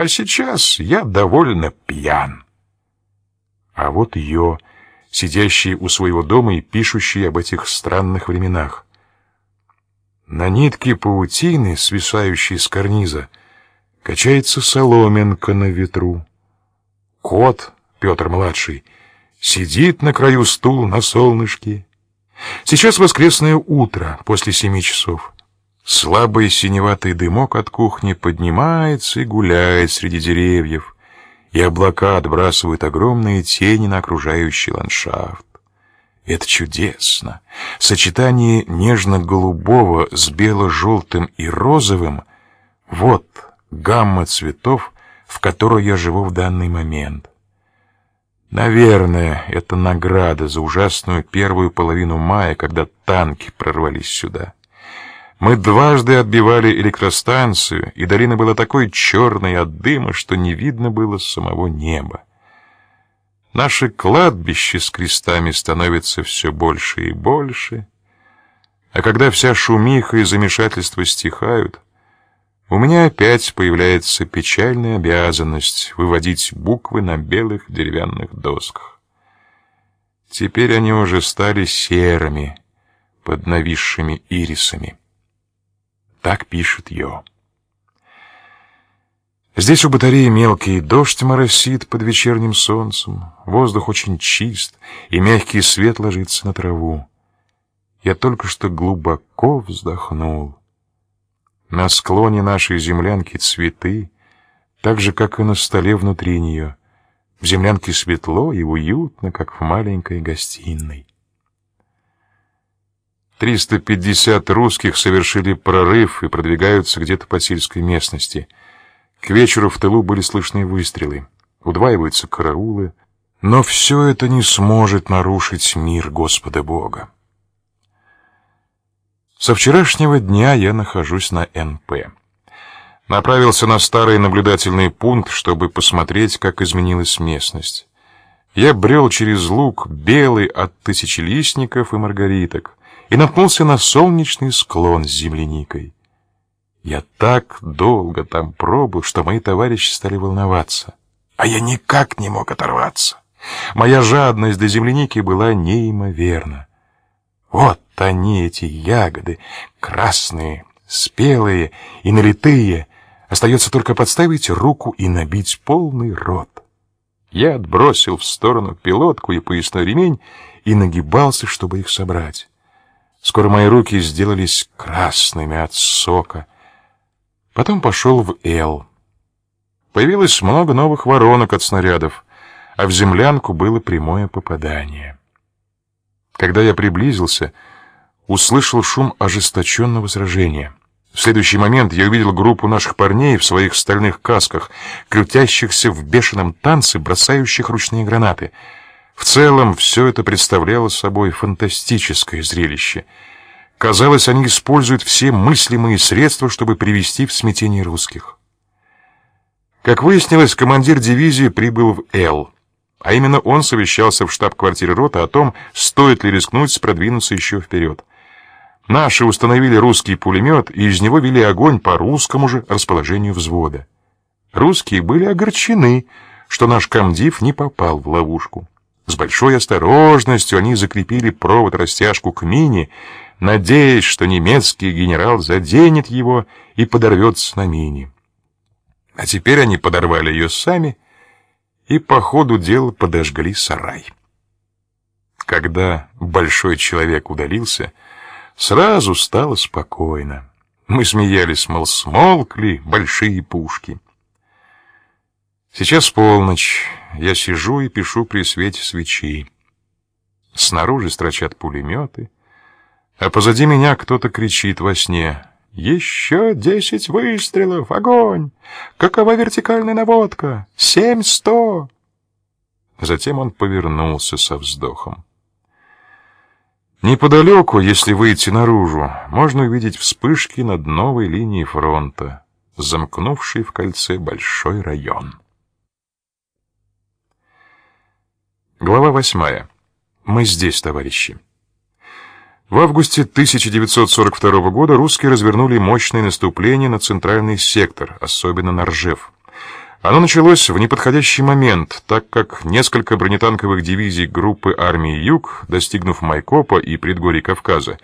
А сейчас я довольно пьян. А вот Йо, сидящий у своего дома и пишущий об этих странных временах. На нитке паутины, свисающей с карниза, качается соломинка на ветру. Кот, Петр-младший, сидит на краю стула на солнышке. Сейчас воскресное утро после семи часов. Слабый синеватый дымок от кухни поднимается и гуляет среди деревьев, и облака отбрасывают огромные тени на окружающий ландшафт. Это чудесно. Сочетание нежно-голубого с бело-желтым и розовым — вот гамма цветов, в которой я живу в данный момент. Наверное, это награда за ужасную первую половину мая, когда танки прорвались сюда. Мы дважды отбивали электростанцию, и долина была такой черной от дыма, что не видно было самого неба. Наше кладбище с крестами становится все больше и больше, а когда вся шумиха и замешательство стихают, у меня опять появляется печальная обязанность выводить буквы на белых деревянных досках. Теперь они уже стали серыми под нависшими ирисами. Так пишет Йо. Здесь у батареи мелкий дождь моросит под вечерним солнцем, воздух очень чист, и мягкий свет ложится на траву. Я только что глубоко вздохнул. На склоне нашей землянки цветы, так же, как и на столе внутри нее. В землянке светло и уютно, как в маленькой гостиной. 350 русских совершили прорыв и продвигаются где-то по сельской местности. К вечеру в тылу были слышны выстрелы, удваиваются караулы, но все это не сможет нарушить мир Господа Бога. Со вчерашнего дня я нахожусь на НП. Направился на старый наблюдательный пункт, чтобы посмотреть, как изменилась местность. Я брел через луг, белый от тысячелистников и маргариток и наткнулся на солнечный склон с земляникой. Я так долго там пробыл, что мои товарищи стали волноваться, а я никак не мог оторваться. Моя жадность до земляники была неимоверна. Вот они, эти ягоды, красные, спелые и налитые. Остается только подставить руку и набить полный рот. Я отбросил в сторону пилотку и поясной ремень и нагибался, чтобы их собрать. Скоро мои руки сделались красными от сока. Потом пошел в Эл. Появилось много новых воронок от снарядов, а в землянку было прямое попадание. Когда я приблизился, услышал шум ожесточенного сражения. В следующий момент я увидел группу наших парней в своих стальных касках, крутящихся в бешеном танце, бросающих ручные гранаты — в целом все это представляло собой фантастическое зрелище. Казалось, они используют все мыслимые средства, чтобы привести в смятение русских. Как выяснилось, командир дивизии прибыл в Л, а именно он совещался в штаб-квартире роты о том, стоит ли рискнуть продвинуться еще вперед. Наши установили русский пулемет, и из него вели огонь по русскому же расположению взвода. Русские были огорчены, что наш комдив не попал в ловушку. С большой осторожностью они закрепили провод-растяжку к мине, надеясь, что немецкий генерал заденет его и подорвется на мине. А теперь они подорвали ее сами и по ходу дела подожгли сарай. Когда большой человек удалился, сразу стало спокойно. Мы смеялись, мол, смолкли большие пушки. Сейчас полночь. Я сижу и пишу при свете свечи. Снаружи строчат пулеметы, а позади меня кто-то кричит во сне. «Еще десять выстрелов! Огонь! Какова вертикальная наводка? Семь сто!» Затем он повернулся со вздохом. Неподалеку, если выйти наружу, можно увидеть вспышки над новой линией фронта, замкнувшей в кольце большой район. Глава восьмая. Мы здесь, товарищи. В августе 1942 года русские развернули мощное наступление на центральный сектор, особенно на Ржев. Оно началось в неподходящий момент, так как несколько бронетанковых дивизий группы армии «Юг», достигнув Майкопа и предгорий Кавказа,